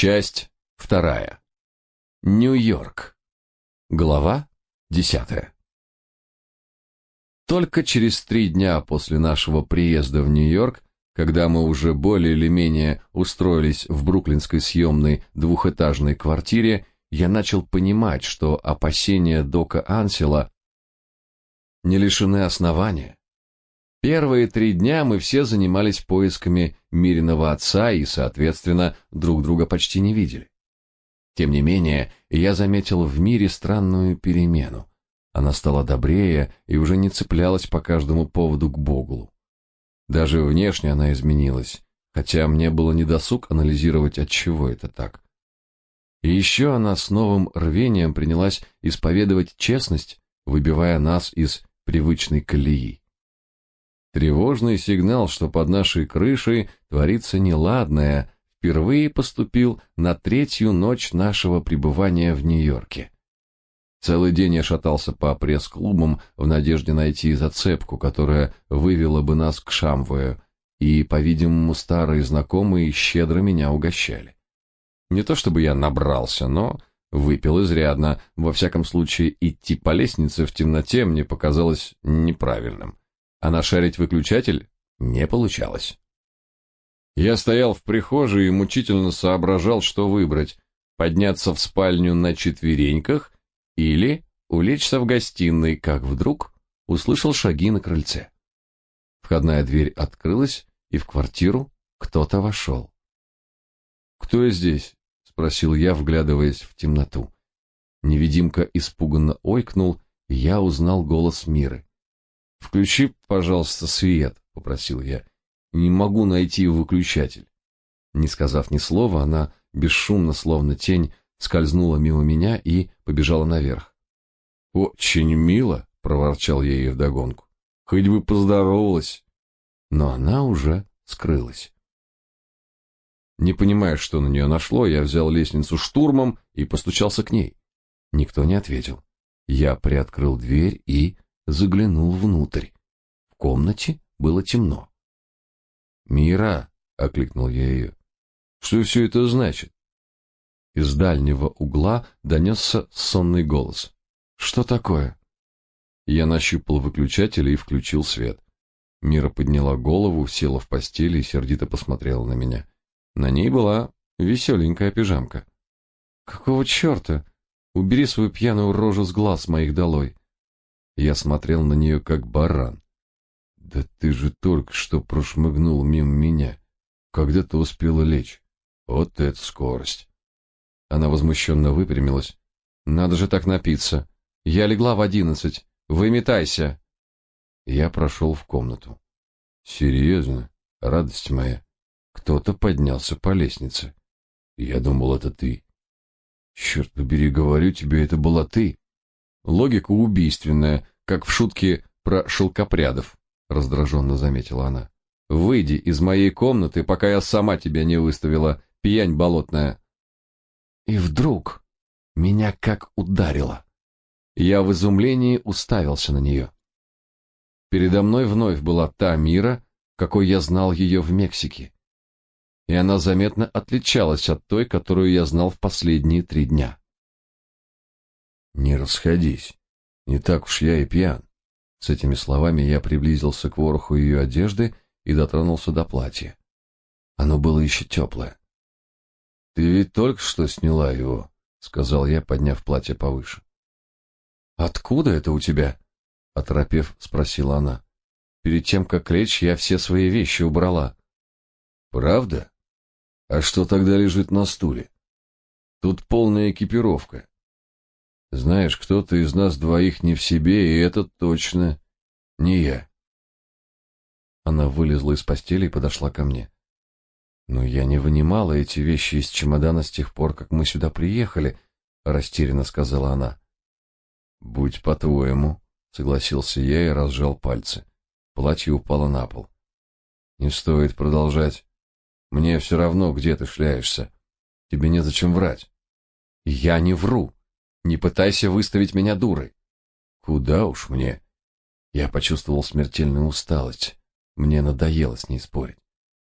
Часть вторая. Нью-Йорк. Глава десятая. Только через три дня после нашего приезда в Нью-Йорк, когда мы уже более или менее устроились в бруклинской съемной двухэтажной квартире, я начал понимать, что опасения Дока Ансела не лишены основания. Первые три дня мы все занимались поисками Мириного отца и, соответственно, друг друга почти не видели. Тем не менее, я заметил в мире странную перемену. Она стала добрее и уже не цеплялась по каждому поводу к Боглу. Даже внешне она изменилась, хотя мне было недосуг анализировать, от чего это так. И еще она с новым рвением принялась исповедовать честность, выбивая нас из привычной колеи. Тревожный сигнал, что под нашей крышей творится неладное, впервые поступил на третью ночь нашего пребывания в Нью-Йорке. Целый день я шатался по пресс-клубам в надежде найти зацепку, которая вывела бы нас к Шамвою, и, по-видимому, старые знакомые щедро меня угощали. Не то чтобы я набрался, но выпил изрядно. Во всяком случае, идти по лестнице в темноте мне показалось неправильным а нашарить выключатель не получалось. Я стоял в прихожей и мучительно соображал, что выбрать: подняться в спальню на четвереньках или улечься в гостиной, как вдруг услышал шаги на крыльце. Входная дверь открылась, и в квартиру кто-то вошел. «Кто здесь?» — спросил я, вглядываясь в темноту. Невидимка испуганно ойкнул, и я узнал голос Миры. Включи, пожалуйста, свет, попросил я. Не могу найти выключатель. Не сказав ни слова, она бесшумно, словно тень, скользнула мимо меня и побежала наверх. Очень мило, проворчал я ей вдогонку. Хоть бы поздоровалась. Но она уже скрылась. Не понимая, что на нее нашло, я взял лестницу штурмом и постучался к ней. Никто не ответил. Я приоткрыл дверь и заглянул внутрь. В комнате было темно. «Мира!» — окликнул я ее. «Что все это значит?» Из дальнего угла донесся сонный голос. «Что такое?» Я нащупал выключатель и включил свет. Мира подняла голову, села в постели и сердито посмотрела на меня. На ней была веселенькая пижамка. «Какого черта? Убери свою пьяную рожу с глаз моих долой!» Я смотрел на нее как баран. Да ты же только что прошмыгнул мимо меня. Когда ты успела лечь? Вот это скорость. Она возмущенно выпрямилась. Надо же так напиться. Я легла в одиннадцать. Выметайся. Я прошел в комнату. Серьезно, радость моя. Кто-то поднялся по лестнице. Я думал, это ты. Черт побери, говорю тебе, это была ты. Логика убийственная, как в шутке про шелкопрядов, раздраженно заметила она. Выйди из моей комнаты, пока я сама тебя не выставила, пьянь болотная. И вдруг меня как ударило. Я в изумлении уставился на нее. Передо мной вновь была та Мира, какой я знал ее в Мексике. И она заметно отличалась от той, которую я знал в последние три дня. Не расходись. Не так уж я и пьян. С этими словами я приблизился к вороху ее одежды и дотронулся до платья. Оно было еще теплое. Ты ведь только что сняла его, сказал я, подняв платье повыше. Откуда это у тебя? оторопев, спросила она. Перед тем как лечь, я все свои вещи убрала. Правда? А что тогда лежит на стуле? Тут полная экипировка. Знаешь, кто-то из нас двоих не в себе, и это точно не я. Она вылезла из постели и подошла ко мне. Но я не вынимала эти вещи из чемодана с тех пор, как мы сюда приехали, растерянно сказала она. Будь по-твоему, согласился я и разжал пальцы. Платье упало на пол. Не стоит продолжать. Мне все равно, где ты шляешься. Тебе незачем врать. Я не вру, не пытайся выставить меня дурой. Куда уж мне? Я почувствовал смертельную усталость. Мне надоело с ней спорить.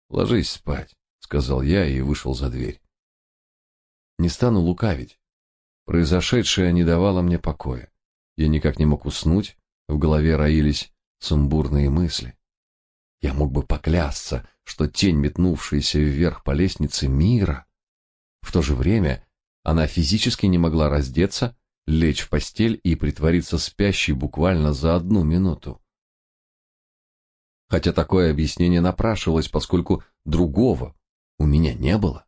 Ложись спать, сказал я и вышел за дверь. Не стану лукавить. Произошедшее не давало мне покоя. Я никак не мог уснуть, в голове роились сумбурные мысли. Я мог бы поклясться, что тень, метнувшаяся вверх по лестнице мира, в то же время она физически не могла раздеться, лечь в постель и притвориться спящей буквально за одну минуту. Хотя такое объяснение напрашивалось, поскольку другого у меня не было.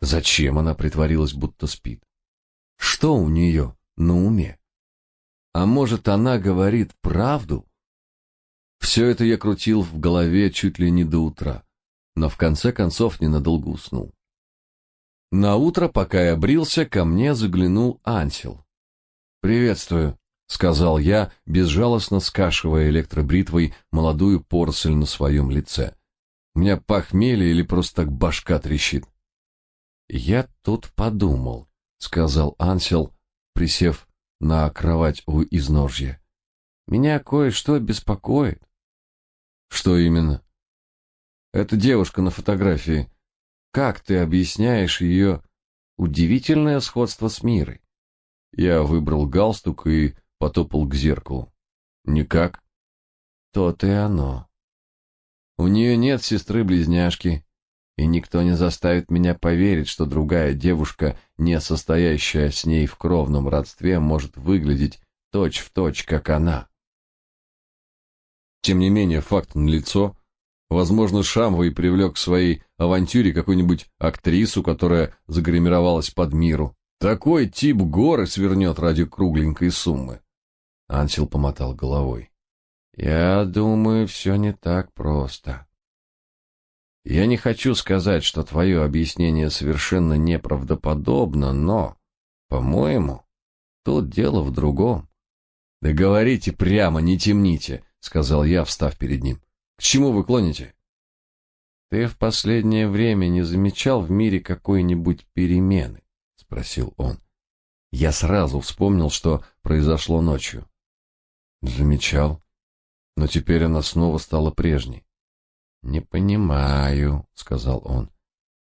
Зачем она притворилась, будто спит? Что у нее на уме? А может, она говорит правду? Все это я крутил в голове чуть ли не до утра, но в конце концов ненадолго уснул. На утро, пока я брился, ко мне заглянул Ансел. "Приветствую", сказал я, безжалостно скашивая электробритвой молодую поросль на своем лице. У меня похмелье или просто так башка трещит. Я тут подумал, сказал Ансел, присев на кровать у изножья. Меня кое-что беспокоит. Что именно? Эта девушка на фотографии. Как ты объясняешь ее удивительное сходство с Мирой? Я выбрал галстук и потопал к зеркалу. Никак. То-то и оно. У нее нет сестры-близняшки, и никто не заставит меня поверить, что другая девушка, не состоящая с ней в кровном родстве, может выглядеть точь-в-точь, точь, как она. Тем не менее, факт налицо. Возможно, Шамвой привлек к своей авантюре какую-нибудь актрису, которая загримировалась под миру. Такой тип горы свернет ради кругленькой суммы. Ансел помотал головой. Я думаю, все не так просто. Я не хочу сказать, что твое объяснение совершенно неправдоподобно, но, по-моему, тут дело в другом. Да говорите прямо, не темните, сказал я, встав перед ним. К чему вы клоните? Ты в последнее время не замечал в мире какой-нибудь перемены? спросил он. Я сразу вспомнил, что произошло ночью. Замечал, но теперь она снова стала прежней. Не понимаю, сказал он.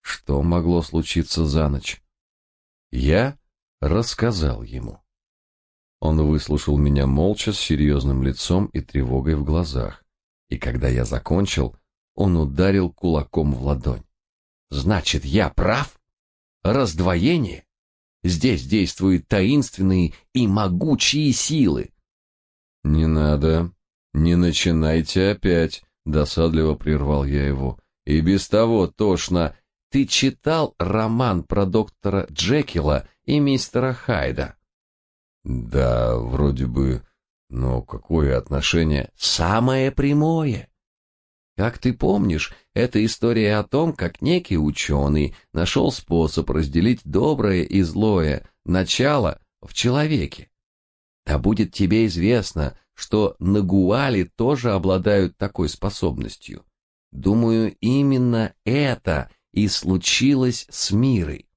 Что могло случиться за ночь? Я рассказал ему. Он выслушал меня молча с серьезным лицом и тревогой в глазах. И когда я закончил, он ударил кулаком в ладонь. Значит, я прав? Раздвоение? Здесь действуют таинственные и могучие силы. Не надо, не начинайте опять, Досадливо прервал я его. И без того тошно. Ты читал роман про доктора Джекила и мистера Хайда? Да, вроде бы, но какое отношение? Самое прямое. Как ты помнишь, это история о том, как некий ученый нашел способ разделить доброе и злое, начало в человеке. Да будет тебе известно, что нагуали тоже обладают такой способностью. Думаю, именно это и случилось с Мирой.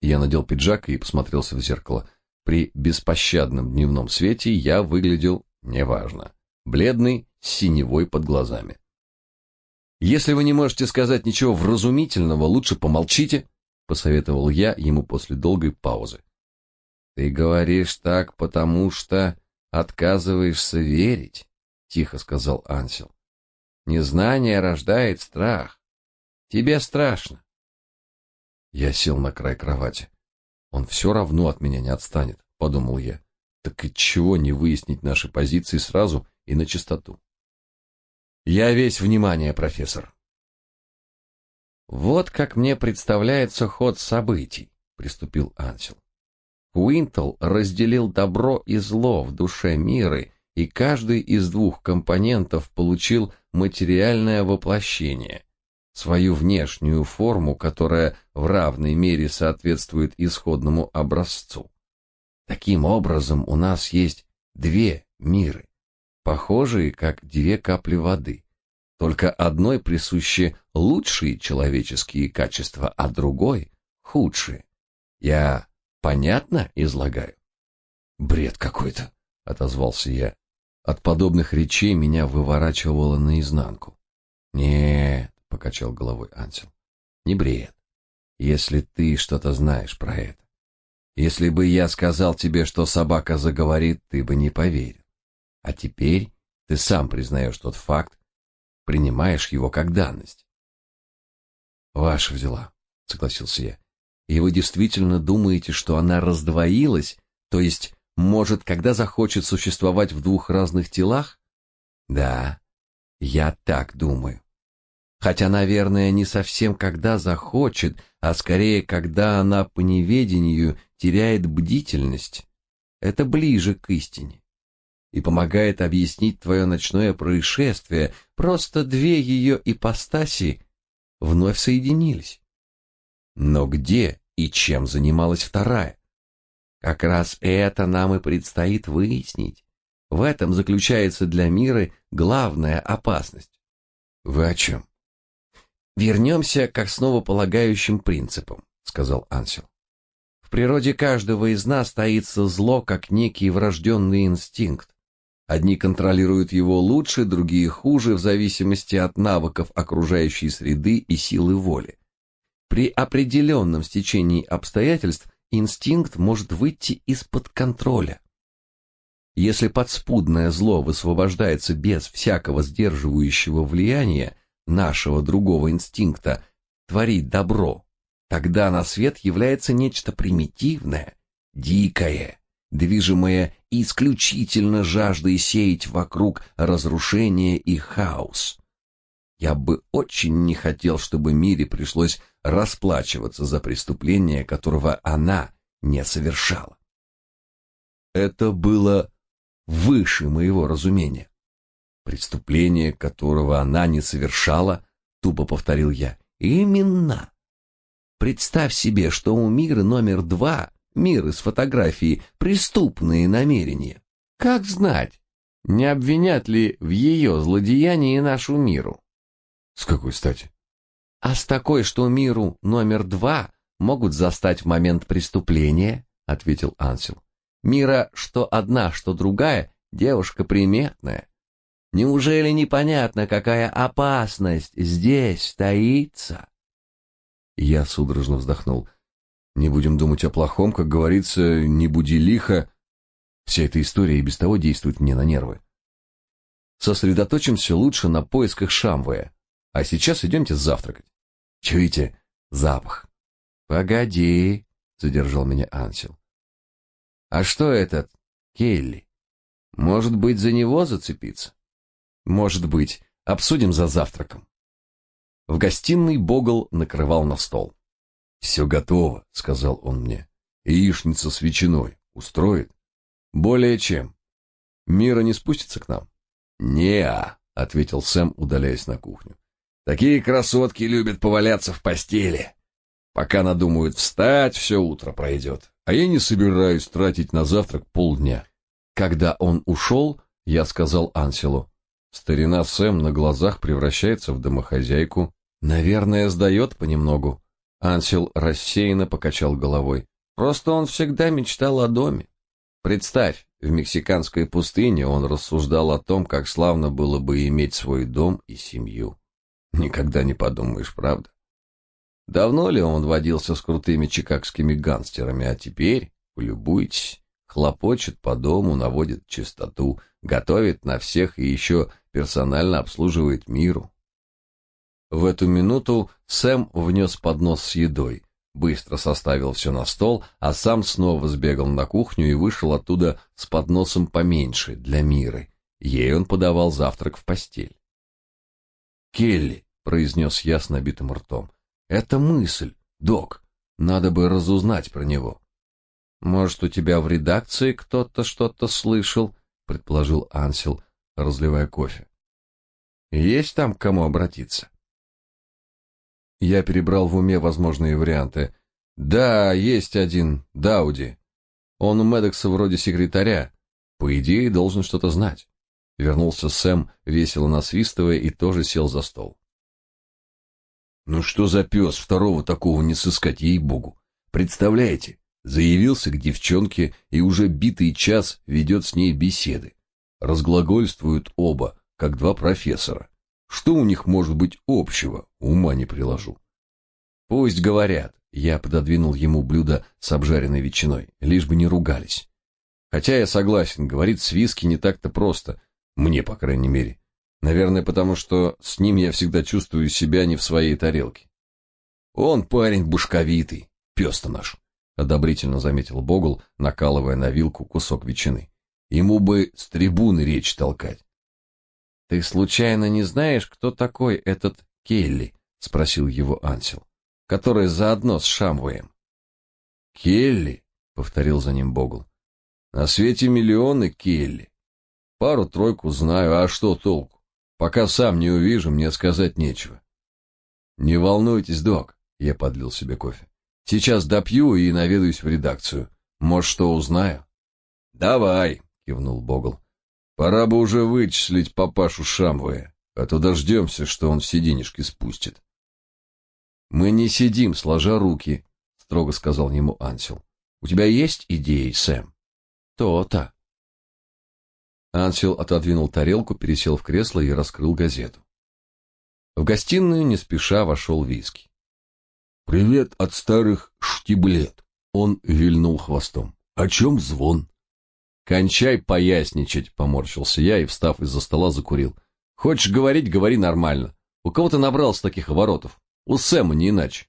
Я надел пиджак и посмотрелся в зеркало. При беспощадном дневном свете я выглядел неважно. Бледный, с синевой под глазами. Если вы не можете сказать ничего вразумительного, лучше помолчите, посоветовал я ему после долгой паузы. Ты говоришь так, потому что отказываешься верить, тихо сказал Ансел. Незнание рождает страх. Тебе страшно. Я сел на край кровати. Он все равно от меня не отстанет, подумал я. Так и чего не выяснить наши позиции сразу и на чистоту? Я весь внимание, профессор. Вот как мне представляется ход событий, приступил Ансел. Уинтл разделил добро и зло в душе мира, и каждый из двух компонентов получил материальное воплощение, свою внешнюю форму, которая в равной мере соответствует исходному образцу. Таким образом, у нас есть две миры, похожие как две капли воды. Только одной присущи лучшие человеческие качества, а другой худшие. Я Понятно излагаю? Бред какой-то, отозвался я. От подобных речей меня выворачивало наизнанку. Нет, покачал головой Ансел. Не бред. если ты что-то знаешь про это. Если бы я сказал тебе, что собака заговорит, ты бы не поверил. А теперь ты сам признаешь тот факт, принимаешь его как данность. Ваша взяла, согласился я. И вы действительно думаете, что она раздвоилась, то есть может, когда захочет существовать в двух разных телах? Да, я так думаю. Хотя, наверное, не совсем когда захочет, а скорее, когда она по неведению теряет бдительность. Это ближе к истине. И помогает объяснить твое ночное происшествие. Просто две ее ипостаси вновь соединились. Но где и чем занималась вторая? Как раз это нам и предстоит выяснить. В этом заключается для мира главная опасность. Вы о чем? Вернемся к основополагающим принципам, сказал Ансел. В природе каждого из нас таится зло как некий врожденный инстинкт. Одни контролируют его лучше, другие хуже, в зависимости от навыков окружающей среды и силы воли. При определенном стечении обстоятельств инстинкт может выйти из-под контроля. Если подспудное зло высвобождается без всякого сдерживающего влияния нашего другого инстинкта творить добро, тогда на свет является нечто примитивное, дикое, движимое исключительно жаждой сеять вокруг разрушение и хаос. Я бы очень не хотел, чтобы Мире пришлось расплачиваться за преступление, которого она не совершала. Это было выше моего разумения. Преступление, которого она не совершала, тупо повторил я. Именно. Представь себе, что у мира номер два, мир из фотографии, преступные намерения. Как знать, не обвинят ли в ее злодеянии нашу миру? С какой стати? А с такой, что миру номер два могут застать в момент преступления, ответил Ансел. Мира, что одна, что другая, девушка приметная. Неужели непонятно, какая опасность здесь таится? Я судорожно вздохнул. Не будем думать о плохом, как говорится, не буди лихо. Вся эта история и без того действует мне на нервы. Сосредоточимся лучше на поисках Шамвая. А сейчас идемте завтракать. Чуете запах? Погоди, задержал меня Ансел. А что этот Келли? Может быть, за него зацепиться? Может быть, обсудим за завтраком. В гостиной Богл накрывал на стол. «Все готово», — сказал он мне. «Яичница с ветчиной. Устроит?» «Более чем. Мира не спустится к нам?» «Не-а», — ответил Сэм, удаляясь на кухню. Такие красотки любят поваляться в постели. Пока надумают встать, все утро пройдет. А я не собираюсь тратить на завтрак полдня. Когда он ушел, я сказал Анселу. Старина Сэм на глазах превращается в домохозяйку. Наверное, сдает понемногу. Ансел рассеянно покачал головой. Просто он всегда мечтал о доме. Представь, в мексиканской пустыне он рассуждал о том, как славно было бы иметь свой дом и семью. Никогда не подумаешь, правда? Давно ли он водился с крутыми чикагскими гангстерами, а теперь, полюбуйтесь, хлопочет по дому, наводит чистоту, готовит на всех и еще персонально обслуживает миру. В эту минуту Сэм внес поднос с едой, быстро составил все на стол, а сам снова сбегал на кухню и вышел оттуда с подносом поменьше, для Миры. Ей он подавал завтрак в постель. Келли, произнес я с набитым ртом. Это мысль, док. Надо бы разузнать про него. Может, у тебя в редакции кто-то что-то слышал, предположил Ансел, разливая кофе. Есть там к кому обратиться? Я перебрал в уме возможные варианты. Да, есть один, Дауди. Он у Медекса вроде секретаря. По идее, должен что-то знать. Вернулся Сэм, весело насвистывая, и тоже сел за стол. Ну что за пес, второго такого не сыскать, ей-богу. Представляете, заявился к девчонке и уже битый час ведет с ней беседы. Разглагольствуют оба, как два профессора. Что у них может быть общего, ума не приложу. Пусть говорят. Я пододвинул ему блюдо с обжаренной ветчиной, лишь бы не ругались. Хотя я согласен, говорить с виски не так-то просто, мне, по крайней мере. Наверное, потому что с ним я всегда чувствую себя не в своей тарелке. Он парень бушковитый, пес-то наш, одобрительно заметил Богл, накалывая на вилку кусок ветчины. Ему бы с трибуны речь толкать. Ты случайно не знаешь, кто такой этот Келли? спросил его Ансел который заодно с Шамвоем. Келли, повторил за ним Богл. На свете миллионы Келли. Пару-тройку знаю, а что толку? Пока сам не увижу, мне сказать нечего. Не волнуйтесь, док, я подлил себе кофе. Сейчас допью и наведаюсь в редакцию. Может, что узнаю? Давай, кивнул Богл. Пора бы уже вычислить папашу Шамвоя, а то дождемся, что он все денежки спустит. Мы не сидим, сложа руки, строго сказал ему Ансел. У тебя есть идеи, Сэм? То-то. Ансел отодвинул тарелку, пересел в кресло и раскрыл газету. В гостиную не спеша вошел Виски. Привет от старых штиблет. Он вильнул хвостом. О чем звон? Кончай поясничать, поморщился я и, встав из-за стола, закурил. Хочешь говорить, говори нормально. У кого ты набрался таких оборотов? У Сэма не иначе.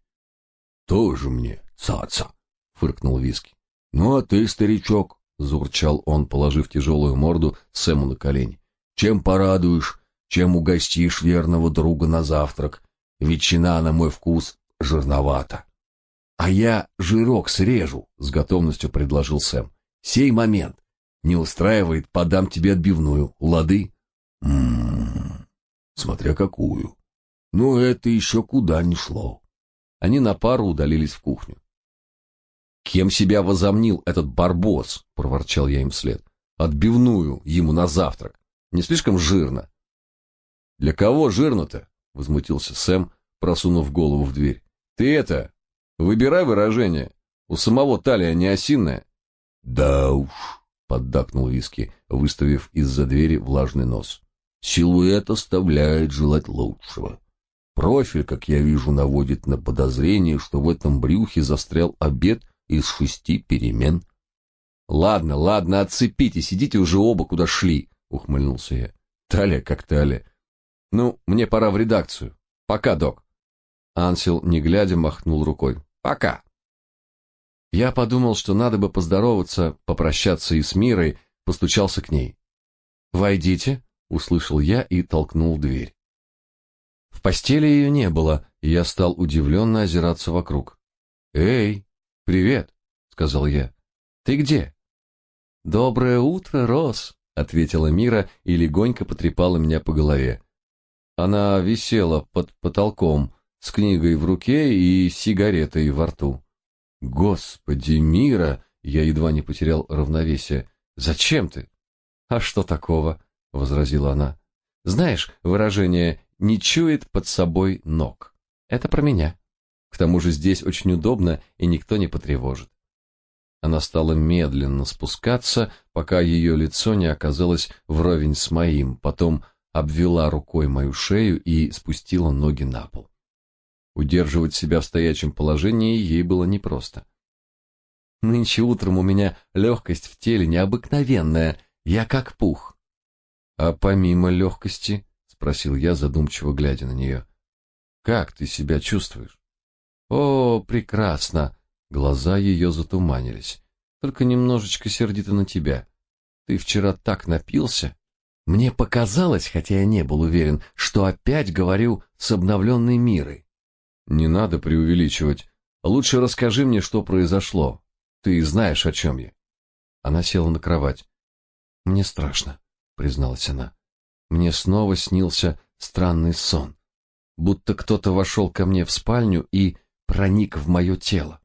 Тоже мне цаца, фыркнул Виски. Ну а ты, старичок, заурчал он, положив тяжелую морду Сэму на колени. Чем порадуешь, чем угостишь верного друга на завтрак? Ветчина на мой вкус жирновата. А я жирок срежу, с готовностью предложил Сэм. Сей момент. Не устраивает, подам тебе отбивную. Лады? М-м-м. Смотря какую. Но это еще куда ни шло. Они на пару удалились в кухню. Кем себя возомнил этот барбос, проворчал я им вслед. Отбивную ему на завтрак. Не слишком жирно. Для кого жирно-то? возмутился Сэм, просунув голову в дверь. Ты это, выбирай выражение. У самого талия не осиная. Да уж, поддакнул Виски, выставив из-за двери влажный нос. Силуэт оставляет желать лучшего. Профиль, как я вижу, наводит на подозрение, что в этом брюхе застрял обед из шести перемен. Ладно, ладно, отцепитесь, идите уже оба куда шли, ухмыльнулся я. Талия как талия. Ну, мне пора в редакцию. Пока, док. Ансел, не глядя, махнул рукой. Пока. Я подумал, что надо бы поздороваться, попрощаться и с Мирой, постучался к ней. «Войдите», — услышал я и толкнул дверь. В постели ее не было, и я стал удивленно озираться вокруг. «Эй, привет», — сказал я. «Ты где?» «Доброе утро, Рос», — ответила Мира и легонько потрепала меня по голове. Она висела под потолком с книгой в руке и сигаретой во рту. «Господи, Мира!» — я едва не потерял равновесие. «Зачем ты?» «А что такого?» — возразила она. «Знаешь выражение не чует под собой ног. Это про меня. К тому же здесь очень удобно, и никто не потревожит. Она стала медленно спускаться, пока ее лицо не оказалось вровень с моим, потом обвела рукой мою шею и спустила ноги на пол. Удерживать себя в стоячем положении ей было непросто. Нынче утром у меня легкость в теле необыкновенная, я как пух. А помимо легкости, спросил я, задумчиво глядя на нее. Как ты себя чувствуешь? О, прекрасно. Глаза ее затуманились. Только немножечко сердито на тебя. Ты вчера так напился. Мне показалось, хотя я не был уверен, что опять говорю с обновленной мирой. Не надо преувеличивать. Лучше расскажи мне, что произошло. Ты знаешь, о чем я. Она села на кровать. Мне страшно, призналась она. Мне снова снился странный сон, будто кто-то вошел ко мне в спальню и проник в мое тело.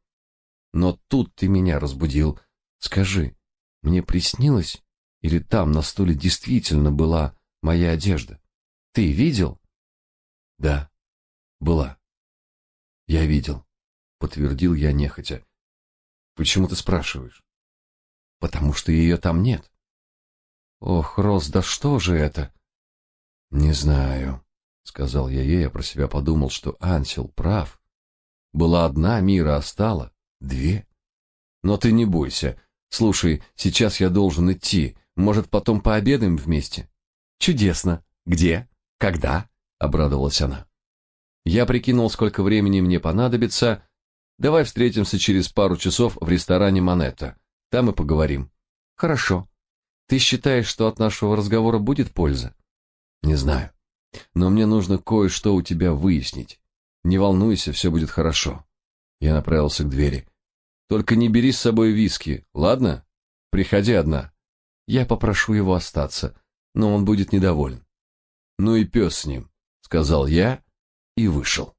Но тут ты меня разбудил. Скажи, мне приснилось или там на стуле действительно была моя одежда? Ты видел? Да, была. Я видел, подтвердил я нехотя. Почему ты спрашиваешь? Потому что ее там нет. Ох, Рос, да что же это? Не знаю, сказал я ей, а про себя подумал, что Ансел прав. Была одна Мира, а стала две. Но ты не бойся. Слушай, сейчас я должен идти. Может, потом пообедаем вместе? Чудесно. Где? Когда? обрадовалась она. Я прикинул, сколько времени мне понадобится. Давай встретимся через пару часов в ресторане Монета. Там и поговорим. Хорошо. Ты считаешь, что от нашего разговора будет польза? Не знаю. Но мне нужно кое-что у тебя выяснить. Не волнуйся, все будет хорошо. Я направился к двери. Только не бери с собой виски, ладно? Приходи одна. Я попрошу его остаться, но он будет недоволен. Ну и пес с ним, сказал я и вышел.